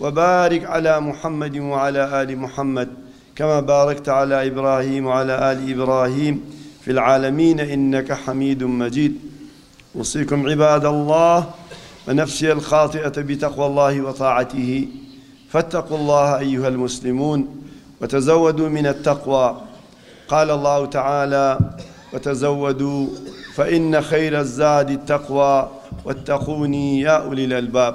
وبارك على محمد وعلى ال محمد كما باركت على ابراهيم وعلى ال ابراهيم في العالمين انك حميد مجيد اوصيكم عباد الله ونفسي الخاطئه بتقوى الله وطاعته فاتقوا الله أيها المسلمون وتزودوا من التقوى قال الله تعالى وتزودوا فإن خير الزاد التقوى واتقوني يا أولي الألباب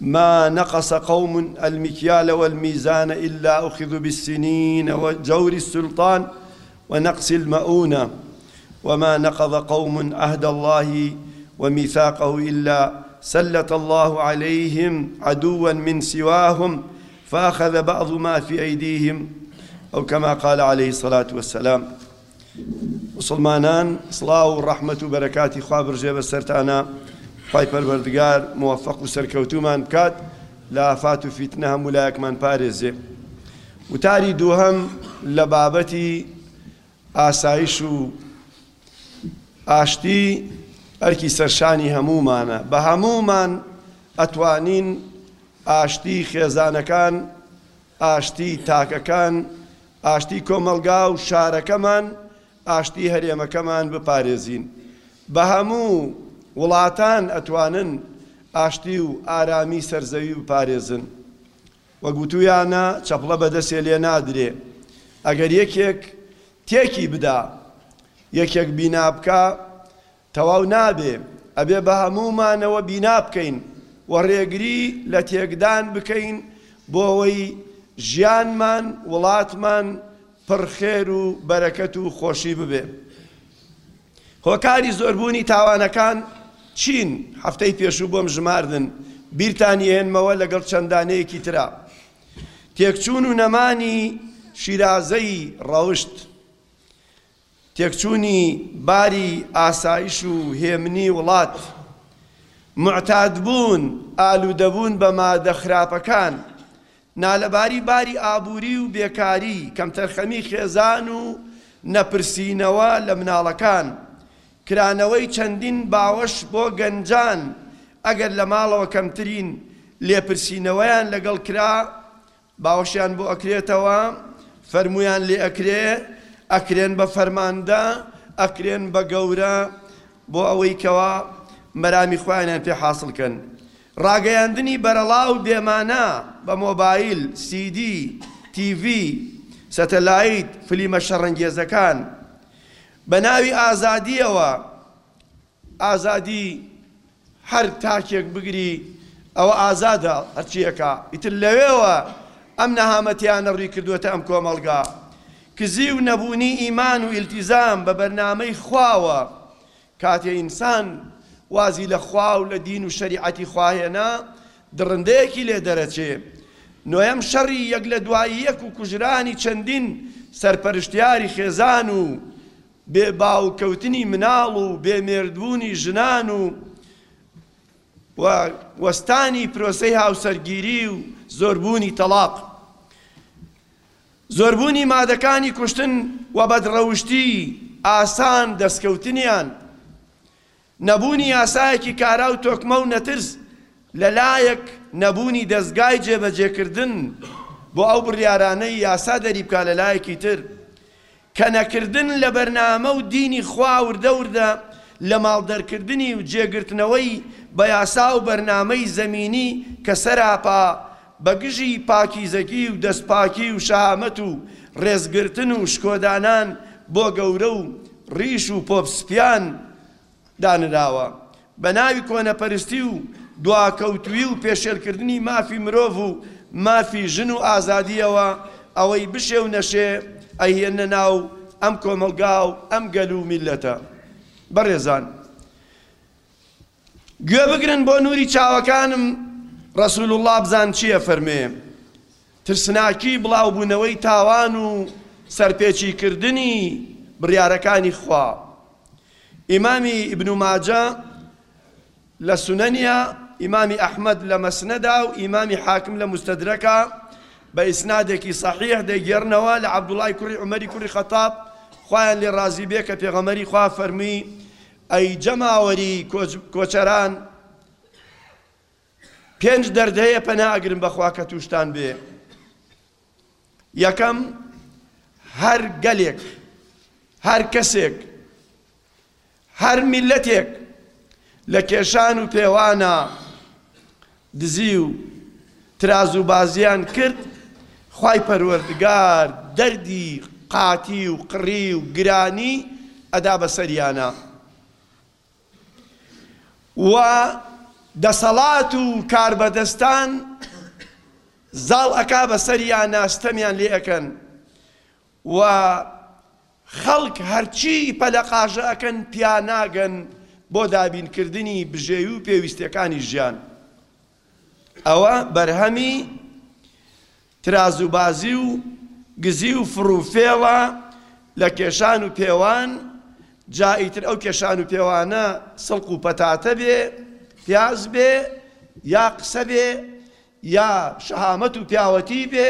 ما نقص قوم المكيال والميزان إلا أخذ بالسنين وجور السلطان ونقص المؤونة وما نقض قوم عهد الله وميثاقه إلا سلت الله عليهم عدوا من سواهم فأخذ بعض ما في أيديهم أو كما قال عليه الصلاة والسلام مسلمانان سڵاو و ڕەحمەت و بەرەکاتی خوا بڕژێ بە سەرتانە خی پەروەردگار موفق و سەرکەوتومان بکات لە ئافات و فیتنە هەموو لایەکمان پارێزێ وتاری دووهم لە بابەتی ئاسایش و ئاشتی ئەرکی سەرشانی هەمومانە بە هەمومان ئەتوانین ئاشتی خێزانەکان ئاشتی تاکەکان ئاشتی کۆمەڵگا و شارەکەمان ئاشتی هەرێمەکەمان بپارێزین بە هەموو وڵاتان ئەتوانن ئاشتی و ئارامی سەر زەوی بپارێزن وەک وتویانە چەپڵە بە دەسێ لێ نادرێ ئەگەر یەکێک تێکی بدا یەکێک بینا بکا تەواو نابێ ئەبێ بە هەموومانەوە بینا بکەین و ڕێگری لە تێکدان بکەین بۆوەی ژیانمان وڵاتمان پڕ خێر و بەرەکەت و خۆشی ببێ هۆکاری زۆربوونی تاوانەکان چین هەفتەی پێشوو بۆم ژماردن بیرتانی هێنمەوە لەگەڵ چەندانەیەکی ترا تێکچوون و نەمانی شیرازەی ڕەوشت تێکچوونی باری ئاسایش و هێمنی وڵات، موعتادبوون، ئالوودەبوون بە مادە خراپەکان، نالەباری باری ئابووری و بێکاری، کەمتەرخەمی خێزان و نەپرسینەوە لە مناڵەکان، کرانەوەی چەندین باوەش بۆ گەنجان ئەگەر لە ماڵەوە کەمترین لێپرسینەوەیان لەگەڵ کرا، باوەشیان بۆ ئەکرێتەوە، فەرموویان لێ ئەکرێ، ئەکرێن بە فەرماندە، ئەکرێن بە گەورە، بۆ ئەوەی کەوا مەرامی خۆیانیان پێ حاسڵ کەن. ڕاگەیاندنی بەرەڵاو بێمانا بە مۆبایل، سیدی، تیڤی، سەتەلایت، فلیمە شەڕەنگێزەکان بە ناوی ئازادییەوە، ئازادی هەر تاکێک بگری ئەوە ئازادە هەرچیەکا ئیتر لەوێوە ئەم نەهامەتیانە ڕوی کردوەتە ئەم کۆمەڵگا کزی و نەبونی ئیمان و ئیلتیزام بە بەرنامەی خواوە کاتێ ئینسان وازی لە خوا و لە دین و شەریعەتی خوا هێنا دڕندەیەکی لێ دەرەچێ نۆیەم شەڕی یەک لە دوای یەک و کوژرانی چەندین سەرپەرشتیاری خێزان و بێ باو کەوتنی مناڵ و بێ مێرد بوونی ژنان و و وەستانی پرۆسەی هاوسەرگیری و زۆر بوونی تەڵاق زۆر بوونی مادەکانی کوشتن و بەدڕەوشتی ئاسان دەستکەوتنیان نەبوونی یاسایەکی کارا و تۆکمە و نەترس لە لایەک، نەبوونی دەزگای جێبەجێکردن بۆ ئەو بڕیارانەی یاسا دەریبکا لە لایەکی تر، کە نەکردن لە بەرنامە و دینی خوا وردە وردە لە ماڵ دەرکردنی و جێگرتنەوەی بە یاسا و بەرنامەی زەمینی کە سەراپا بەگژی پاکیزەگی و دەستپاکی و شەهامەت و ڕێزگرتن و شکۆدانان بۆ گەورە و ڕیش و پۆپ سپیان دانراوە بەناوی کۆنەپەرستی و دواکەوتووی و پێشێلکردنی مافی مرۆڤ و مافی ژن و ئازادییەوە ئەوەی بشێ و نەشێ ئەیهێننە ناو ئەم کۆمەڵگا و ئەم گەل و میللەتە. بەڕێزان. گوێ بگرن بۆ نوری چاوەکانم رسول اللە بزان چی ئەفەرمێ ترسناکی بڵاو بونەوەی تاوان و سەرپێچی کردنی بڕیارەکانی خوا ئیمامی ابن ماجە لە سونەنیا ئیمامی ئەحمەد لە مەسنەدا و ئیمامی حاکم لە مستدرەکە بە ئیسنادێکی صحیح دەگێرنەوە لە عبداللەی کوری عمری کوری خطاب خوایان لێ رازی بێ کە پێغەمەری خوا فەرمی ئەی جەماوەری کۆچەران پێنج دەرد هەیە پەنا ئەگرم بەخوا کە تووشتان بێ یەکەم هەر گەلێک هەر کەسێک هەر میلەتێک لە کێشان و پێوانە دزی و ترازو بازیان کرد خوای پەروەردگار دەردی قاتی و قڕی و گرانی ئەدا بەسەریانا و دەسەڵات و کاربەدەستان زاڵ ئەکا بەسەریانا ستەمیان لێ ئەکەن و خەڵک هەرچی پەلەقاژە ئەکەن تیا ناگەن بۆ دابین کردنی بژێوی و پێویستیەکانی ژیان ئەوە بەرهەمی ترازوبازی و گزی و فڕ و فێڵە لە کێشان و پێوان جا ئیتر ئەو کێشان و پێوانە سڵق و پەتاتە بێ پیاز بێ یا قسە بێ یا شەهامەت و پیاوەتی بێ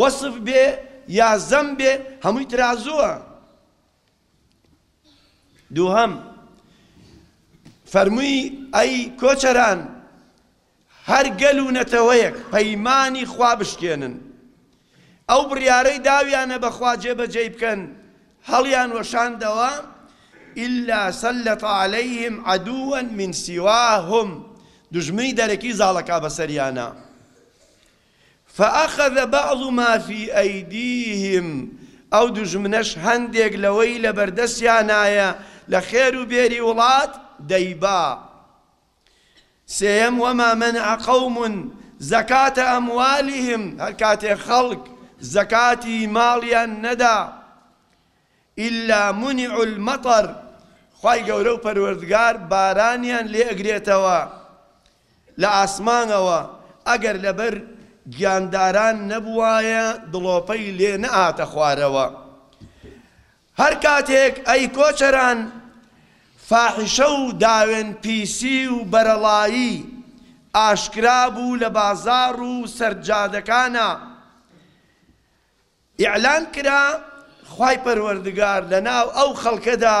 وەسف بێ یا زەم بێ هەمووی ترازووە دووهەم فەرمووی ئەی کۆچەران هەر گەل و نەتەوەیەک پەیمانی خوا بشکێنن ئەو بڕیارەی داویانە بەخوا جێبەجێی بکەن هەڵیان وەشاندەوە الا سلط علیهم عدوا من سواهم دوژمنی دەرەکی زاڵەکا بەسەریانا فاخذ بعض ما فی ایدیهم ئەو دوژمنەش هەندێک لەوەی لەبەردەستیانایە لە خێر و بێری وڵات دەیبا سێیەم، وما منع قوم زکاة اموالهم، هەر کاتێ خەڵک زەکاتی ماڵیان نەدا، الا منعوا المطر، خوای گەورە و پەروەردگار بارانیان لێ ئەگرێتەوە لە ئاسمانەوە، ئەگەر لەبەر گیانداران نەبووایە دڵۆپەی لێ نەئاتە خوارەوە. هەر کاتێک ئەی کۆچەران فاحیشە و داوێن پیسی و بەرەڵایی ئاشکرا بوو لە بازاڕ و سەر جادەکانا ئیعلان کرا خوای پەروەردگار لە ناو ئەو خەڵکەدا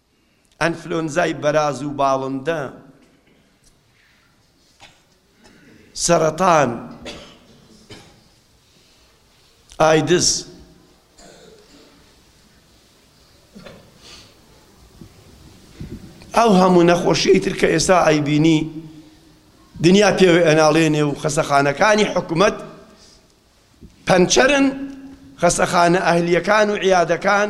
ئەنفلۆنزای بەراز و باڵندە، سەرەتان، ئایدز، ئەو هەموو نەخۆشیەی تر کە ئێستا ئایبینی دنیا پێوە ئەناڵێنێ و خەسەخانەکانی حکومەت پەنچەرن خەسەخانە ئەهلیەکان و عیادەکان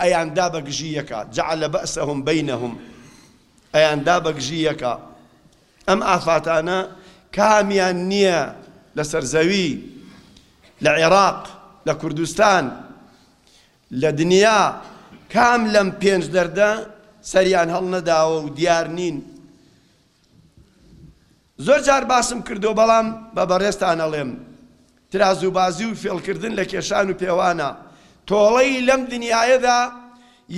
ئەیان دا بە گژی یەکا، جعل بأسهم بینهم، ئەیان دا بە گژی یەکا، ئەم ئافاتانە کامیان نیە لەسەر زەوی، لە عێراق، لە کوردستان، لە دنیا کام لەم پێنج دەردە سەریان هەڵنەداوە و دیار نین؟ زۆر جار باسم کردووە بەڵام بە بەڕێزتان ئەڵێم ترازوبازی و فێڵکردن لە کێشان و پێوانە تۆڵەی لەم دنیایەدا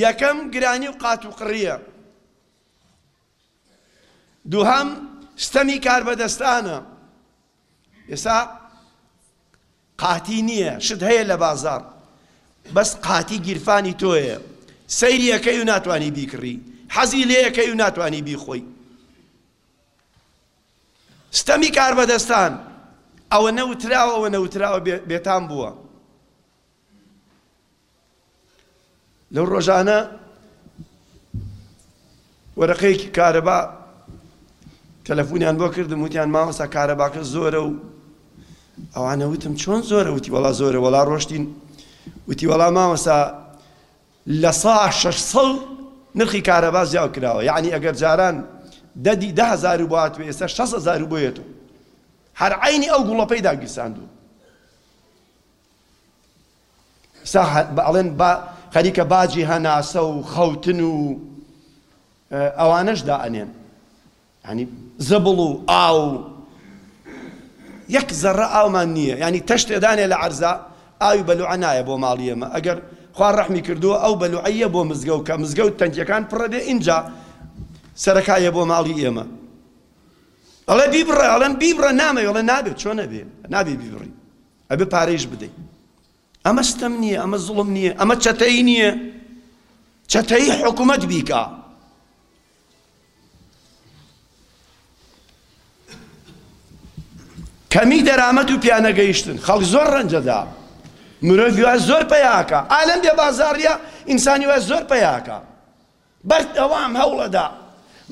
یەکەم گرانی و قات و قڕیە دووهەم ستەمی کاربەدەستانە ئێستا قاتی نیە شت هەیە لە بازاڕ بەس قاتی گیرفانی تۆیە سەیری ئەەکەی و ناتوانانی بیکڕی حەزی لێ ئەەکەی و ناتوانانی بیخۆی ستەمی کاربەدەستان ئەوە نەوتراوە ئەوە نەوتراوە بێتان بووە لەو ڕۆژانە وەرەقەیەکی کارەبا تەلەفۆنیان بۆ کردم وتیان مامەسا کارەباکە زۆرە و ئەوانە وتم چۆن زۆرە وتی وەڵا زۆرە وەڵا ڕۆشتین وتی وەڵا مامەسا لە سا شەش سەڵ نرخی کارەبا زیاو کراوە یعنی ئەگەر جاران دەدی ده هزار و بات وێستا شەس هزار و بۆیەت و هەر عینی ئەو گوڵەپەی داگیرساندوو ئیستا ئەڵێن با خەریکە باجی هەناسە و خەوتن و ئەوانەش دائەنێن ینی زەبڵ و ئاو یەک زەڕە ئاومان نییە ینی تەشتێدانێ لە عەرزا ئاوی بەلوعە نایە بۆ ماڵی ئێمە ئەگەر خوا ڕەحمی کردووە ئەو بەلوعەیە بۆ مزگەوت کە مزگەوت تەنکیەکان پڕە بێ ئینجا سەرەکایە بۆ ماڵی ئێمە ئەڵێ بیبڕە ئەڵێن بیبڕە نامەوێڵە نابێت چۆن نەبێ نابێ بیبڕی ئەبێ پارەیش بدەی ئەمە ستەم نییە ئەمە زڵم نییە ئەمە چەتەی نییە چەتەی حکوومەت بیکا کەمی دەرامەت و پیانەگەیشتن خەڵک زۆر ڕەنجەدا مرۆڤ وای زۆر پیاکە ئالم بێ بازاڕە ئینسانی وای زۆر پیاکە بەردەوام هەوڵەدا،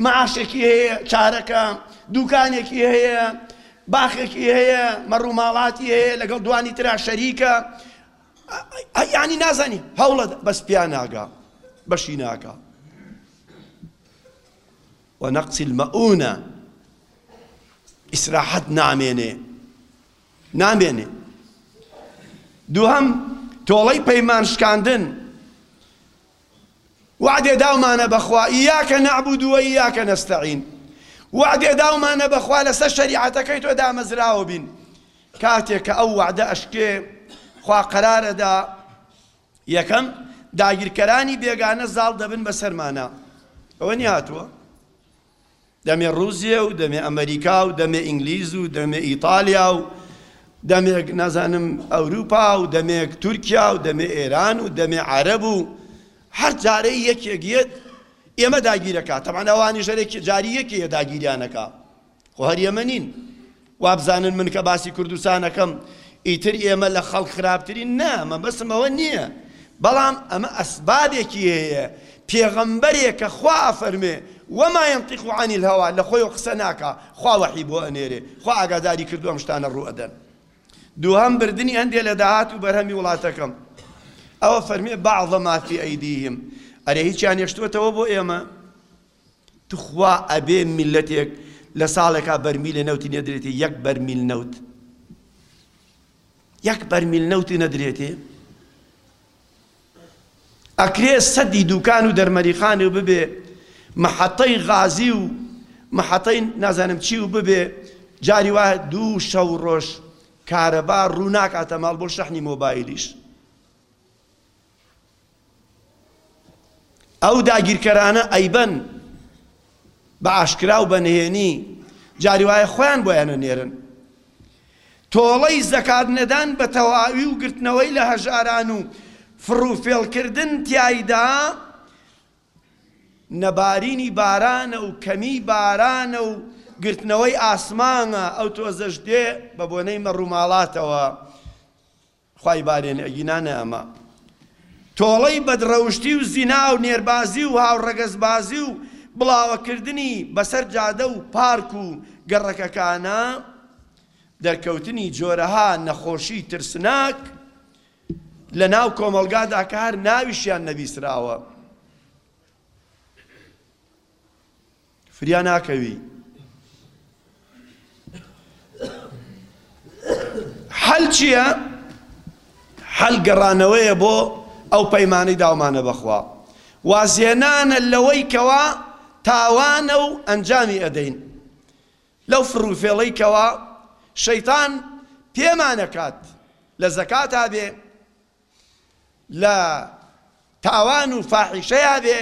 معاشێکی هەیە، کارەکە، دووکانێکی هەیە، باخێکی هەیە، مەڕوماڵاتی هەیە، لەگەڵ دوانی ترا شەریکە، یانی نازانی هەوڵەدا بەس پیا ناگا، بەشی ناکا. و نقص المؤونە، ئیسراحەت نامێنێ، نامێنێ. دووهەم، تۆڵەی پەیمان شکاندن. وەعدێ داومانە بەخوا، ئییاک نەعبود و ئییاک نەستەعین، وەعدێ داومانە بەخوا لەسەر شەریعەتەکەی تۆ دامەزراوە بین. کاتێک کە ئەو وەعدە ئەشکێ، خوا قەرار ئەدا، یەکەم، داگیرکەرانی بێگانە زاڵ دەبن بەسەرمانا. ئەوە نیە هاتووە؟ دەمێ ڕووسیە و دەمێ ئەمەریکا و دەمێ ئینگلیز و دەمێ ئیتالیا و دەمێک نازانم ئەوروپا و دەمێک تورکیا و دەمێ ئێران و دەمێ عەرەب و هەر جارەی یەکێک یەت ئێمە داگیرەکە تەمان ئەوانی ژەرێک جاری یەکێ داگیریانەکە خۆ هەر ئێمە نین وابزانن من کە باسی کوردستان ئەکەم ئیتر ئێمە لە خەڵک خراپترین نا مەبەستم ئەوە نیە بەڵام ئەمە ئەسبابێکی هەیە پێغەمبەرێک کە خوا ئەفەرموێ وما ینطق عن الهوا لە خۆیەوە قسە ناکا خوا وەحی بۆ ئەنێرێ خوا ئاگاداری کردوە ئەم شتانە ڕوو ئەدەن دووهەم بردنی هەندێ لە داهات و بەرهەمی وڵاتەکەم ئەوە فەرمێ بعض ما فی ئەیدیهم ئەرێ هیچیان هێشتوەتەوە بۆ ئێمە توخوا ئەبێ میلەتێک لە ساڵێکا بەرمیلێ نەوتی نەدرێتێ یەک بەرمیل نەوت یەک بەرمیل نەوتی نەدرێتێ ئەکرێ سەدی دوکان و دەرمەریخانێ و ببێ محەتەی غازی و محەتەی نازانم چی و ببێ جاری وا دوو شەو ڕۆژ کارەبا ڕووناکاتە ماڵ بۆ شەحنی مۆبایلیش ئەو داگیرکەرانە ئەیبەن بە ئاشکرا و بە نهێنی، جاری وایە خۆیان بۆیان ئەنێرن. تۆڵەی زەکات نەدان بە تەواوی و گرتنەوەی لە هەژاران و فڕوفێڵکردن تیایدا، نەبارینی بارانە و کەمیی بارانە و گرتنەوەی ئاسمانە، ئەو تۆزەش دێ بە بۆنەی مەڕوماڵاتەوە. خوای بارێنئ گینانە ئەمە تۆڵەی بەدڕەوشتی و زینا و نێربازی و هاوڕەگەزبازی و بڵاوەکردنی بەسەر جادە و پارک و گەڕەکەکانە دەرکەوتنی جۆرەها نەخۆشی ترسناک لە ناو کۆمەڵگادا کە هەر ناویشیان نەبیسراوە. فریا ناکەوی حەل چییە؟ حەل گەڕانەوەیە بۆ ئەو پەیمانەی داومانە بەخوا وازێنانە لەوەی کەوا تاوانە و ئەنجامی ئەدەین لەو فڕوفێڵەی کەوا شەیتان پێمانەکات لە زەکاتا بێ لە تاوان و فاحیشەیا بێ،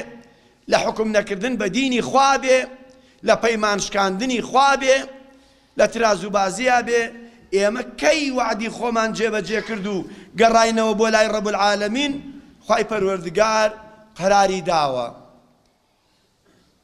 لە حوکم نەکردن بە دینی خوا بێ، لە پەیمان شکاندنی خوا بێ، لە ترازوبازیا بێ، ئێمە کەی وەعدی خۆمان جێبەجێ کرد و گەڕاینەوە بۆ لای رب العالمین، خوای پەروەردگار قەراری داوە.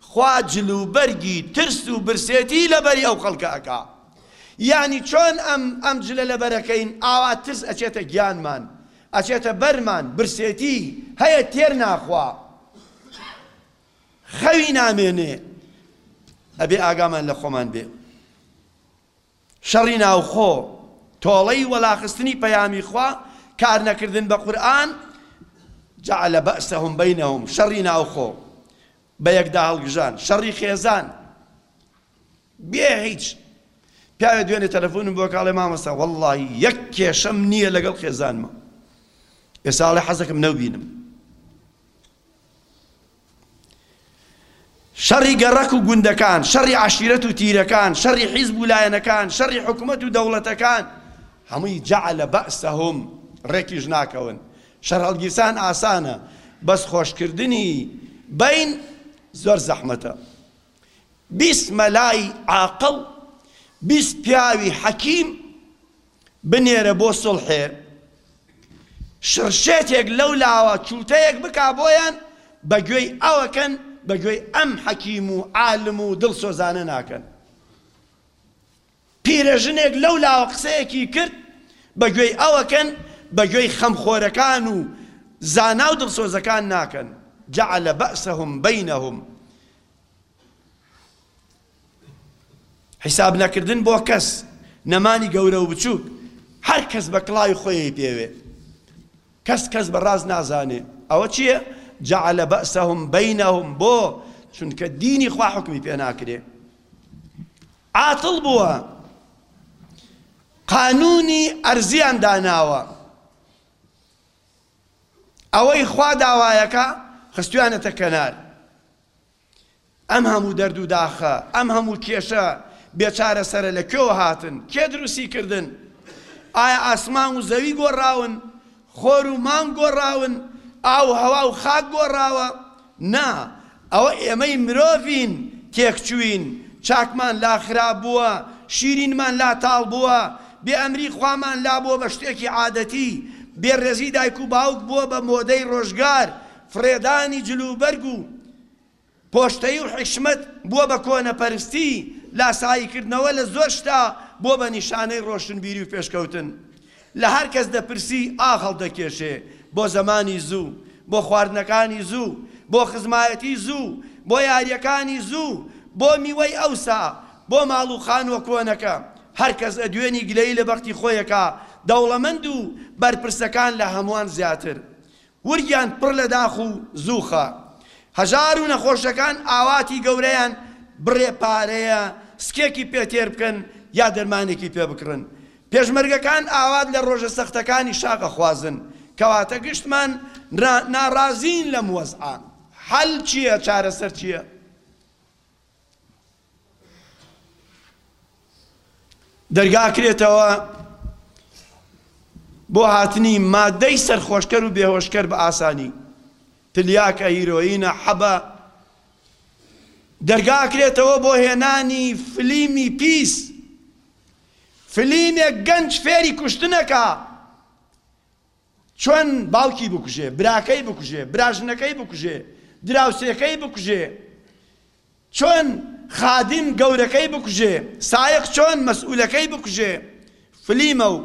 خوا جل و بەرگی ترس و برسێتی لە بەری ئەو خەڵکە ئەکا یانی چۆن ئەم ئەم جلە لە بەر ئەکەین ئاوا ترس ئەچێتە گیانمان ئەچێتە بەرمان برسێتی هەیە تێر ناخوا خەوی نامێنێ ئەبێ ئاگامان لە خۆمان بێ. شەڕی ناوخۆ، تۆڵەی وەلاخستنی پەیامی خوا، کارنەکردن بە قورئان، جعل بأسهم بینهم، شەڕی ناوخۆ، بەیەکدا هەڵگژان، شەڕی خێزان، بێ هیچ، پیاوێ دوێنێ تەلەفونم بۆکە ئەڵێ مامۆستا وەڵڵاهی یەک کێشەم نییە لەگەڵ خێزانمە ئێستا ئەڵێ حەزەکەم نەوبینم. شەڕی گەڕەک و گوندەکان، شەڕی عەشیرەت و تیرەکان، شەڕی حیزب و لایەنەکان، شەڕی حکومەت و دەوڵەتەکان، هەمووی جعل بأسهم، ڕێکیش ناکەون. شەرهەڵگیرسان ئاسانە، بەس خۆشکردنی بەین زۆر زەحمەتە. بیست مەلای عاقڵ، بیست پیاوی حەکیم، بنێرە بۆ سوڵحێ شڕشێتێک لەو لاوە چووتەیەک بکا بۆیان بە گوێی ئەوەکەن بە گوێی ئەم حەکیم و عالم و دڵسۆزانە ناکەن پیرەژنێک لەو لاوە قسەیەکی کرد بە گوێی ئەوەکەن بە گوێی خەمخۆرەکان و زانا و دڵسۆزەکان ناکەن جعل بەسەهم بینهم حیساب نەکردن بۆ کەس، نەمانی گەورە و بچووک، هەر کەس بە کڵاوی خۆیی پێوێ، کەس کەس بە ڕاست نازانێ، ئەوە چییە؟ جعل بأسهم بینهم، بۆ؟ چونکە دینی خوا حوکمی پێ ناکرێ. عاتڵ بووە، قانوونی ئەرزیان داناوە، ئەوەی خوا داوایەکە خستویانەتە کەنار، ئەم هەموو دەرد و داخە، ئەم هەموو کێشە بێ چارەسەرە لە کوێوە هاتن؟ کێ دروستی کردن؟ ئایا ئاسمان و زەوی گۆڕاون؟ خۆر و مانگ گۆڕاون؟ ئاو و هەوا و خاک گۆڕاوە؟ نا، ئەوە ئێمەی مرۆڤین تێکچووین، چاکمان لا خراپ بووە، شیرینمان لا تاڵ بووە، بێ ئەمری خوامان لا بووە بە شتێکی عادەتی، بێ ڕێزی دایک و باوک بووە بە مۆدەی ڕۆژگار، فڕێدانی جلوبەرگ و پۆشتەیی و حیشمەت بووە بە کۆنەپەرستی، لاساییکردنەوە لە زۆر شتا بووە بە نیشانەی ڕۆشنبیری و پێشکەوتن. لە هەر کەس دەپرسی ئاخ هەڵدەکێشێ بۆ زەمانی زوو، بۆ خواردنەکانی زوو، بۆ خزمایەتی زوو، بۆ یارییەکانی زوو، بۆ میوەی ئەوسا، بۆ ماڵ و خانووە کۆنەکە. هەر کەس ئەدوێنی گلەیی لە بەختی خۆیەکا، دەوڵەمەند و بەرپرسەکان لە هەمووان زیاتر. ورگیان پڕ لە داخ و زووخە. هەژار و نەخۆشەکان ئاواتی گەورەیان بڕێ پارەیە سکێکی پێ تێر بکەن یا دەرمانێکی پێ بکڕن. پێشمەرگەکان ئاوات لە ڕۆژە سەختەکانی شاخ ئەخوازن. کەواتە گشتمان ناڕازین لەم وەزعە. حەل چییە؟ چارەسەر چییە؟ دەرگاکرێتەوە بۆ هاتنی مادەی سەرخۆشکەر و بێهۆشکەر بە ئاسانی تلیاکە هیرۆینە حەبە دەرگاکرێتەوە بۆ هێنانی فلیمی پیس فلیمێک گەنج فێری کوشتنەکە چۆن باوکی بکوژێ براکەی بکوژێ براژنەکەی بکوژێ دراوسێکەی بکوژێ چۆن خادم گەورەکەی بکوژێ سایق چۆن مەسئولەکەی بکوژێ فلیمە و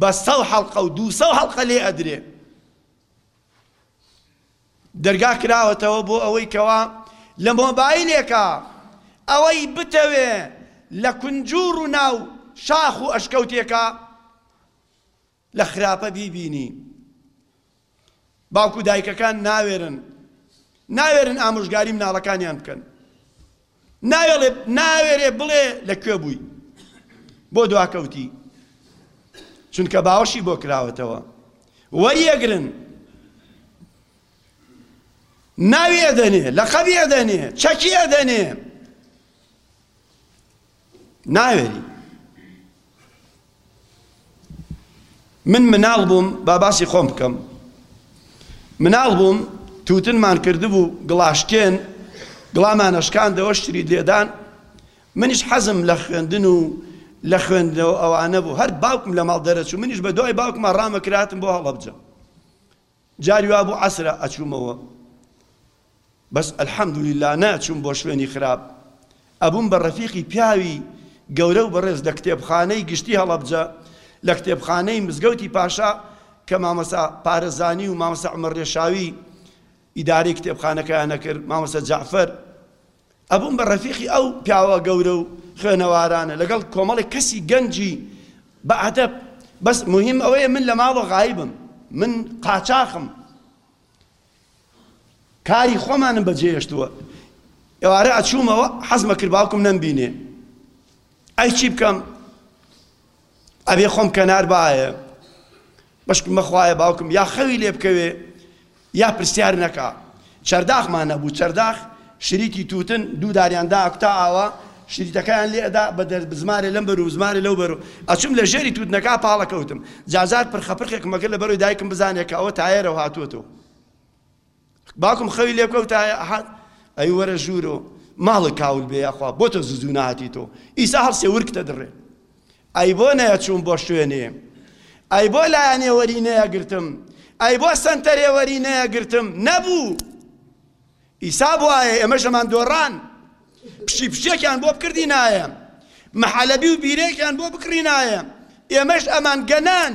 بە سەو حەڵقە و دوو سەو حەڵقە لێ ئەدرێ دەرگا کراوەتەوە بۆ ئەوەی کەوا لە مۆبایلێکە ئەوەی بتەوێ لە کونجور و ناو شاخ و ئەشکەوتێکە لە خراپە بیبینی. باوک و دایکەکان ناوێرن ناوێرن ئامۆژگاری مناڵەکانیان بکەن. ناوێڵێ ناوێرێ بڵێ لە کوێ بووی بۆ دواکەوتی چونکە باوەشی بۆ کراوەتەوە وەریەگرن ناوی ئەدەنێ لە قەبی ئەدەنێ چەکی ئەدەنێ ناوێری من مناڵ بووم با باسی خۆم بکەم مناڵ بووم تووتنمان کردبوو گڵاشکێن گڵامانەشکاندەوە شتری لێدان منیش حەزم لە خوێندن و لە خوێندنەوە ئەوانە بوو هەر باوکم لە ماڵ دەرەچوو منیش بە دوای باوکمان ڕامەکراتم بۆ هەڵەبجە جاری وابوو عەسرە ئەچوومەوە بەس الحمدللە نەئەچووم بۆ شوێنی خراپ ئەبووم بە ڕەفیقی پیاوی گەورە و بەڕێز لە کتێبخانەی گشتی هەڵەبجە لە کتێبخانەی مزگەوتی پاشا کە مامۆستا پارەزانی و مامۆستا عومەر رێشاوی ئیدارەی کتێبخانەکەیانە کرد مامۆستا جەعفەر ئەبووم بە ڕەفیقی ئەو پیاوە گەورە و خوێنەوارانە لەگەڵ کۆمەڵێک کەسی گەنجی بە ئەدەب، بەس موهیم ئەوەیە من لە ماڵەوە غایبم، من قاچاخم، کاری خۆمانم بە جێهێشتووە، ئێوارە ئەچوومەوە حەزمەکرد باوکم نەمبینێ، ئەی چی بکەم؟ ئەبێ خۆم کەنار بایە بەشکم مەخوایە باوکم یا خەوی لێ بکەوێ یا پرسیار نەکا چەرداخمان نەبوو چەرداخ شریکی توتن دوو داریان دا کوتا ئاوا شریتەکەیان لێ ئەدا بە دەرد بزمارێ لەم بەرو زمارێ لەو بەرو ئەچم لە ژێری توتنەکە پاڵە کەوتم جازار پرخەپرخێکمەکە لە بەرەوەی دایکم بزانێت کە ئەوە تایەرەوە هاتووەتەوە باوکم خەوی لێ بکەوتایە ئەحەد ئەی وەرە ژوورۆ ماڵت کاول بێ یاخوا بۆ تۆ زوزو ناتیتۆ ئیسا هەڵسێ ورکتە دڕێ ئەی بۆ نەیە چوون بۆ شوێنێ ئەی بۆ لایەنێ وەری نەیەگرتم ئەی بۆ سەنتەرێ وەری نەیەگرتم نەبوو ئیسا بۆ ئاە ئێمە ژەمان دۆڕان پشی پشتێکیان بۆ بکردی نایە محەلەبی و بیرێکیان بۆ بکڕی نایە ئێمەش ئەمان گەنان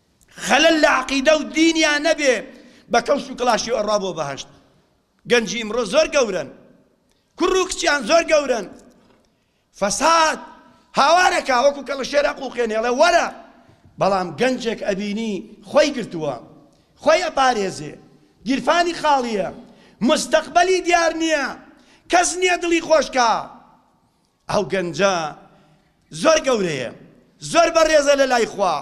خەلەل لە عەقیدە و دینیان نەبێ بە کەوش و کڵاشی ئۆڕا بۆ بەهەشت گەنجی ئیمڕۆ زۆر گەورەن کوڕ و کچیان زۆر گەورەن فەساد هاوارەکە وەکو کە لە شێرە قوقێنێڵێ وەرە بەڵام گەنجێک ئەبینی خۆی گرتووە خۆی ئەپارێزێ گیرفانی خاڵیە مستەقبەلی دیار نییە کەس نییە دڵی خۆشکە ئەو گەنجە زۆر گەورەیە زۆر بەڕێزە لەلای خوا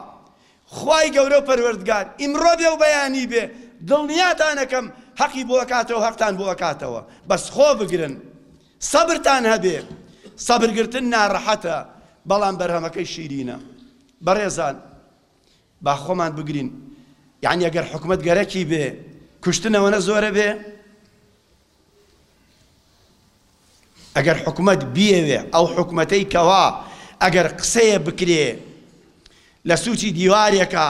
خوای گەورە و پەروەردگار ئیمڕۆ بێ و بەیانی بێ دڵنیاتان ئەکەم هەقی بۆ ئەکاتەوە هەقتان بۆ ئەکاتەوە بەس خۆ بگرن سەبرتان هەبێ سەبرگرتن نارەحەتە بەڵام بەرهەمەکەی شیرینە بەڕێزان با خۆمان بگرین یعنی ئەگەر حکومت گەرەکی بێ کوشتنەوەنە زۆرە بێ ئەگەر حکومەت بیەوێ ئەو حکومەتەی کەوا ئەگەر قسەیە بکرێ لە سوچی دیوارێکە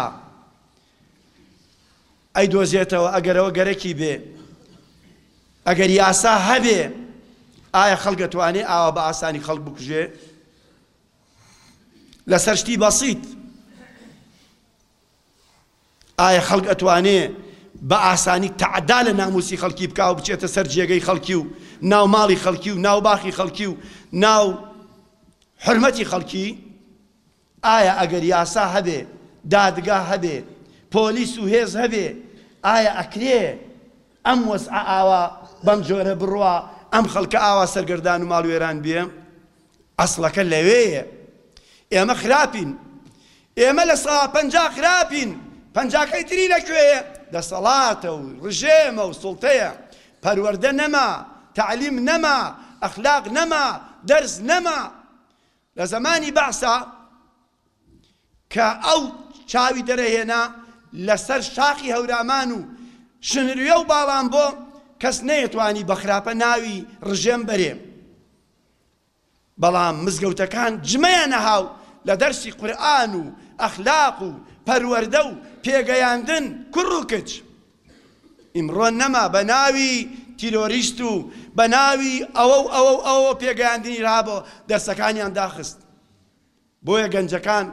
ئەی دۆزێتەوە ئەگەرەوە گەرەکی بێ ئەگەر یاسا هەبێ ئایا خەڵکە توانێ ئاوا بە ئاسانی خەڵک بکوژێ لەسەر شتی بەسیت ئایا خەڵک ئەتوانێ بە ئاسانی تەعدا لە ناموسی خەڵکی بکا و بچێتە سەر جێگەی خەڵکی و ناو ماڵی خەڵکی و ناو باخی خەڵکی و ناو حرمەتی خەڵکی؟ ئایا ئەگەر یاسا هەبێ دادگا هەبێ پۆلیس و هێز هەبێ ئایا ئەکرێ ئەم وەزعە ئاوا بەم جۆرە بڕوا ئەم خەڵکە ئاوا سەرگەردان و ماڵوێران بێ؟ ئەسڵەکە لەوێیە ئێمە خراپین ئێمە لە سەدا پەنجا خراپین پەنجاکەی تری لە کوێیە دەسەڵاتە و ڕژێمە و سوڵتەیە پەروەردە نەما تعلیم نەما ئەخلاق نەما دەرس نەما لە زەمانی بەعسا کە ئەو چاوی دەرەهێنا لە سەر شاخی هەورامان و شنروێ و باڵانبۆ کەس نەیەتوانی بە خراپە ناوی ڕژێم بەرێ بەڵام مزگەوتەکان جمەیە نەهاو لە دەرسی قورئان و ئەخلاق و پەروەردە و پێگەیاندن کوڕ و کچ ئیمڕۆ نەما بە ناوی تیرۆریست و بە ناوی ئەوە و ئەوە و ئەوە پێگەیاندنی رابۆ دەرسەکانیان داخست بۆیە گەنجەکان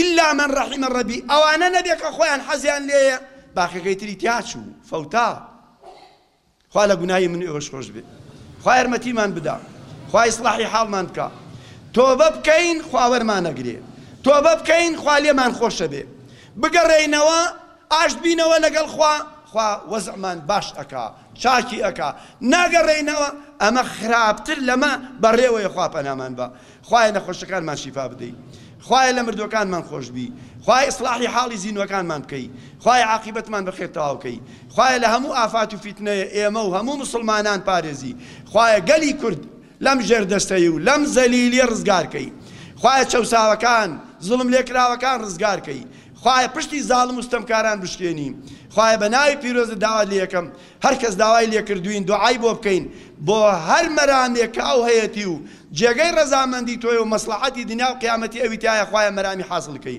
الا من رحم ربی ئەوانە نەبێ کە خۆیان حەزیان لێیە باقیەکەی تری تیاچوو فەوتا خوا لە گوناهی من ئێوەش خۆش بێ خوا یارمەتیمان بدا خوا ئیسلاحی حاڵمان بکە تۆبە بکەین خواوەرمانەگرێ تۆبە بکەین خوا لێمان خۆشە بێ بگەڕێینەوە ئاشت بینەوە لەگەڵ خوا خوا وەزعمان باش ئەکا چاکی ئەکا ناگەڕێینەوە ئەمە خراپتر لەمە بەڕێوەیە خوا پەنامان با خوایە نەخۆشەکانمان شیفا بدەی خوایە لە مردوەکانمان خۆشبی خوایە ئیسڵاحی حاڵی زینوەکانمان بکەی خوایە عاقیبەتمان بەخێر تەواو کەی خوایە لە هەموو ئافات و فیتنەیە ئێمە و هەموو موسڵمانان پارێزی خوایە گەلی کورد لەم ژێردەستەی و لەم زەلیلیە ڕزگار کەی خوایە چەوساوەکان زوڵم لێکراوەکان ڕزگار کەی خوایە پشتی زاڵم و ستەمکاران بشکێنی خوایە بە ناوی پیرۆزت داوات لێکەم هەر کەس داوای لێکردوین دوعای بۆ بکەین بۆ هەر مەرامێک کە ئەو هەیەتی و جێگەی ڕەزامەندی تۆیە و مەسڵەحەتی دنیا و قیامەتی ئەوی تایە خوایە مەرامی حاسڵ کەی